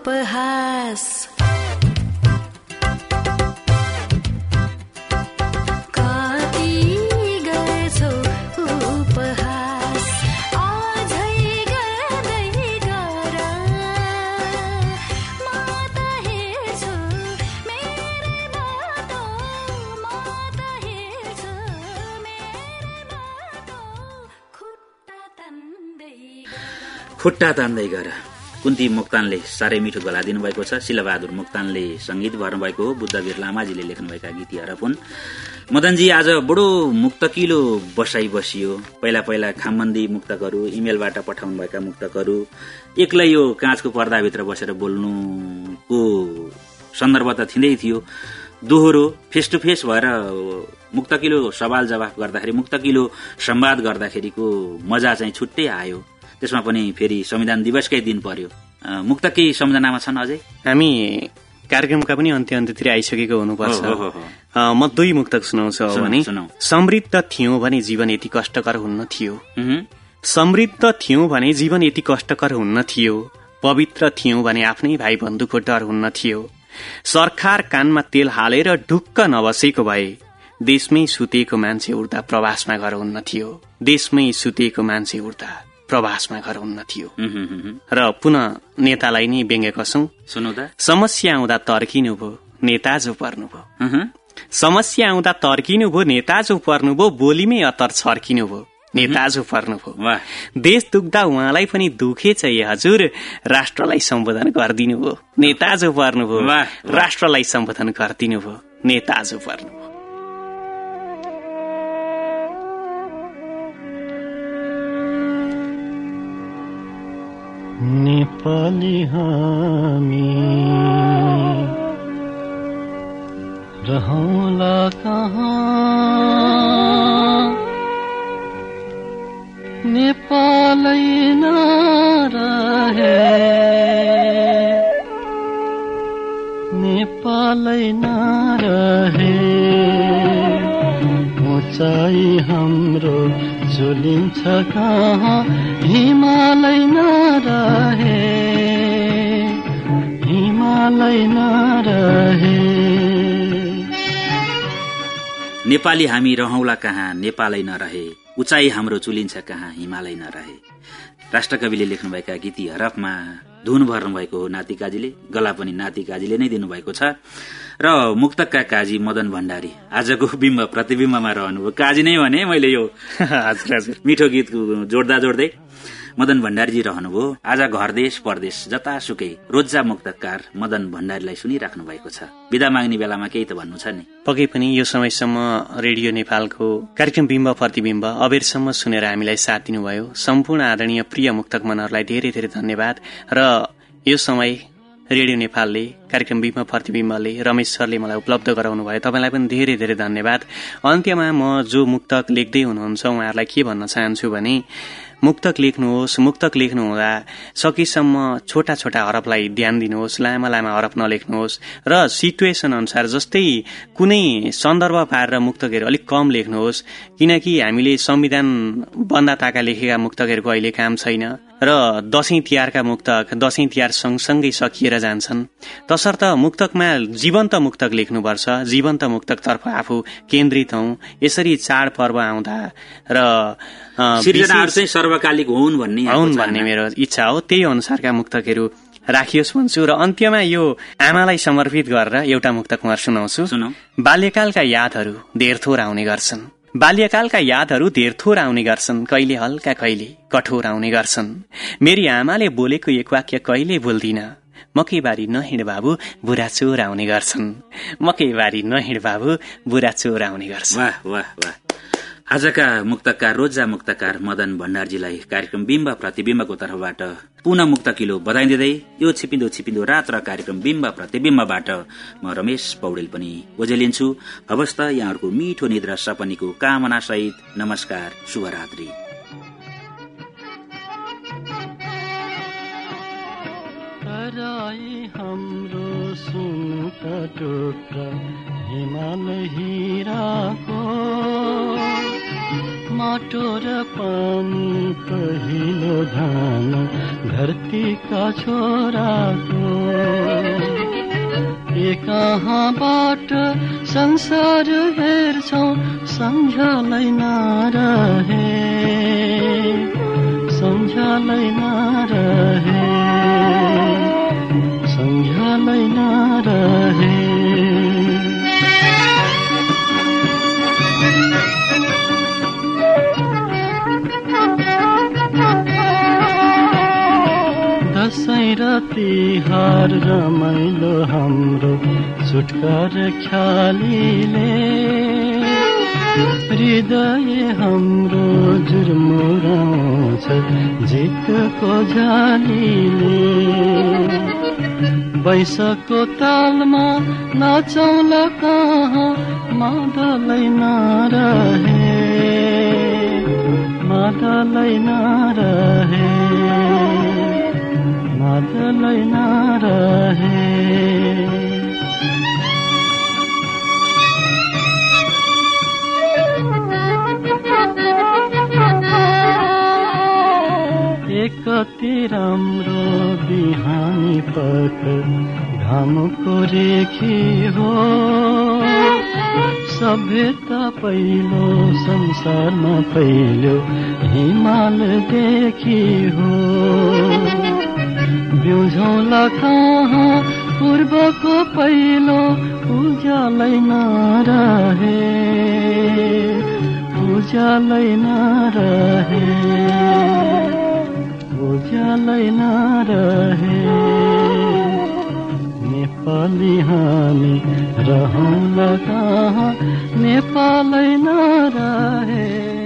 [SPEAKER 9] गर। खुट्टा तान्दै गर।
[SPEAKER 2] कुन्ती मोक्तानले साह्रै मिठो गला दिनुभएको छ। शिलबहादुर मोक्तानले संगीत भर्नुभएको हो। बुद्धवीर लामाजीले लेख्नुभएका गीत हुन्। मदनजी आज बडो मुक्तकिलो बसाइ बसियो। पहिला पहिला खामबन्दी मुक्तकहरू इमेलबाट पठाउनुभएका मुक्तकहरू। एक्लै यो काँचको पर्दाभित्र बसेर बोल्नुको सन्दर्भ त थिँदै थियो। दोहोरो फेस टु फेस भएर मुक्तकिलो सवाल जवाफ गर्दाखेरि मुक्तकिलो संवाद गर्दाखेरिको मजा चाहिँ छुट्टै आयो। त्यसमा पनि फेरि संविधान दिवसकै दिन पर्यो। मुक्त केही सम्झनामा छन् अझै?
[SPEAKER 4] हामी कार्यक्रमका पनि अन्त्य अन्त्यतिर आइसकेको हुनुपर्छ। म दुई मुक्तक सुनाउँछु भने। समृद्ध थियौँ भने जीवन यति कष्टकर हुन्न थियो। समृद्ध थियौँ भने जीवन यति कष्टकर हुन्न थियो। पवित्र थियौँ भने आफ्नै भाइ बन्धुको डर हुन्न थियो। सरकार कानमा तेल हालेर ढुक्क नबसेको भए देशमै सुतेको मान्छे उड्दा प्रवासमा घर हुन्न थियो। देशमै सुतेको मान्छे उड्दा प्रवासमा घर हुन्न थियो। र पुनः नेतालाई नै व्यङ्ग्य कसौं समस्या आउँदा तर्किनु भो नेता जो पर्नुभयो समस्या आउँदा तर्किनु भो नेता जो पर्नुभयो बोलीमै अतर छर्किनु भो नेता जो पर्नुभयो देश दुख्दा उहाँलाई पनि दुखेछ ए हजुर। राष्ट्रलाई सम्बोधन गरिदिनु भो नेता जो पर्नुभयो। राष्ट्रलाई सम्बोधन गरिदिनु भो नेता जो पर्नुभयो।
[SPEAKER 10] नेपाली हामी। रहौँला कहाँ? नेपालै नरहे नेपालै नरहे उचाइ हाम्रो झुलिन्छ कहाँ? हिमालय नरहे। हिमालय नरहे।
[SPEAKER 2] नेपाली हामी रहौला कहाँ? नेपालै नरहे। उचाइ हाम्रो चुलिन्छ कहाँ? हिमालय नरहे। राष्ट्रकविले लेख्नुभएका गीती हरफमा धुन भर्नुभएको हो नाति काजीले गला पनि नाति काजीले नै दिनुभएको छ। र मुक्तकका काजी मदन भण्डारी आजको बिम्ब प्रतिबिम्बमा रहनुभयो। काजी नै भने मैले यो मिठो गीत जोड्दा जोड्दै। मदन भण्डारीजी रहनुभयो। आज घर देश परदेश जतासुकै रोज्जा मुक्तकार मदन भण्डारीलाई सुनिराख्नु भएको छ। विदा माग्ने बेलामा केही त भन्नु छ नि।
[SPEAKER 4] पक्कै पनि यो समयसम्म रेडियो नेपालको कार्यक्रम बिम्ब प्रतिबिम्ब अबेरसम्म सुनेर हामीलाई साथ दिनुभयो। सम्पूर्ण आदरणीय प्रिय मुक्तक मनहरूलाई धेरै धेरै धन्यवाद र यो समय रेडियो नेपालले कार्यक्रम बिम्ब प्रतिबिम्बले रमेश सरले मलाई उपलब्ध गराउनु भयो। तपाईँलाई पनि धेरै धेरै धन्यवाद। अन्त्यमा म जो मुक्तक लेख्दै हुनुहुन्छ उहाँहरूलाई के भन्न चाहन्छु भने मुक्तक लेख्नुहोस् मुक्तक लेख्नुहुँदा सकेसम्म छोटा छोटा हरफलाई ध्यान दिनुहोस् लामा लामा हरफ नलेख्नुहोस् र सिचुएसन अनुसार जस्तै कुनै सन्दर्भ पारेर मुक्तकहरू अलिक कम लेख्नुहोस् किनकि हामीले संविधान बन्दाताका लेखेका मुक्तकहरूको अहिले काम छैन र दशैं तिहारका मुक्तक दशैं तिहार सँगसँगै सकिएर जान्छन्। तसर्थ मुक्तकमा जीवन्त मुक्तक लेख्नुपर्छ जीवन्त मुक्तकतर्फ आफू केन्द्रित हौ। यसरी चाडपर्व आउँदा र
[SPEAKER 2] सिर्जनाहरू चाहिँ सर्वकालिक हुन् भन्ने
[SPEAKER 4] हुन्। भन्ने मेरो इच्छा हो। त्यही अनुसारका मुक्तकहरू राखियोस् भन्छु र अन्त्यमा यो आमालाई समर्पित गरेर एउटा मुक्तक म सुनाउँछु।
[SPEAKER 2] सुनौ।
[SPEAKER 4] बाल्यकालका यादहरू धेर थोर आउने गर्छन्। बाल्यकालका यादहरू धेर थोर आउने गर्छन्। कहिले हल्का कहिले कठोर आउने गर्छन्। मेरी आमाले बोलेको एक वाक्य कहिले भुल्दिन? मकैबारी नहिँड बाबु बुढा चोर आउने गर्छन्। मकैबारी नहिँड बाबु बुढा चोर आउने गर्छन्।
[SPEAKER 2] वाह वाह वाह। आजका मुक्तकार रोजा मुक्तकार मदन भण्डारजीलाई कार्यक्रम बिम्ब प्रतिबिम्बको तर्फबाट पुनः मुक्त किलो बधाई दिँदै यो छिपिन्दो छिपिन्दो रात र कार्यक्रम बिम्ब प्रतिबिम्बबाट म रमेश पौडेल पनि ओजेलिन्छु। हवस् त यहाँहरूको मिठो निद्रा सपनीको कामना सहित नमस्कार शुभरात्री।
[SPEAKER 10] हाम्रो टुक्रा हिमाल माटो र पानी पहिलो धान धरतीका छोराको ए कहाँबाट संसार हेर्छौ सम्झलै नरहे सम्झलै नरहे सम्झलै नरहे दसैँ र तिहार रमाइलो हाम्रो छुटकार ख्यालीले। हृदय हाम्रो जुर्मुराउँछ झिकको झालीले। बैसको तालमा नाचौँला कहाँ मादलै नरहे। मादलै नरहे। मादलै नरहे। कति राम्रो बिहानी पख घामको रेखी हो। सभ्यता पहिलो संसारमा पहिलो हिमाल देखी हो। बिउझौला कहाँ? पूर्वको पहिलो उज्यालै नरहे उज्यालै नरहे उज्यालै नरहे नेपाली हामी रहौँला कहाँ? नेपालै नरहे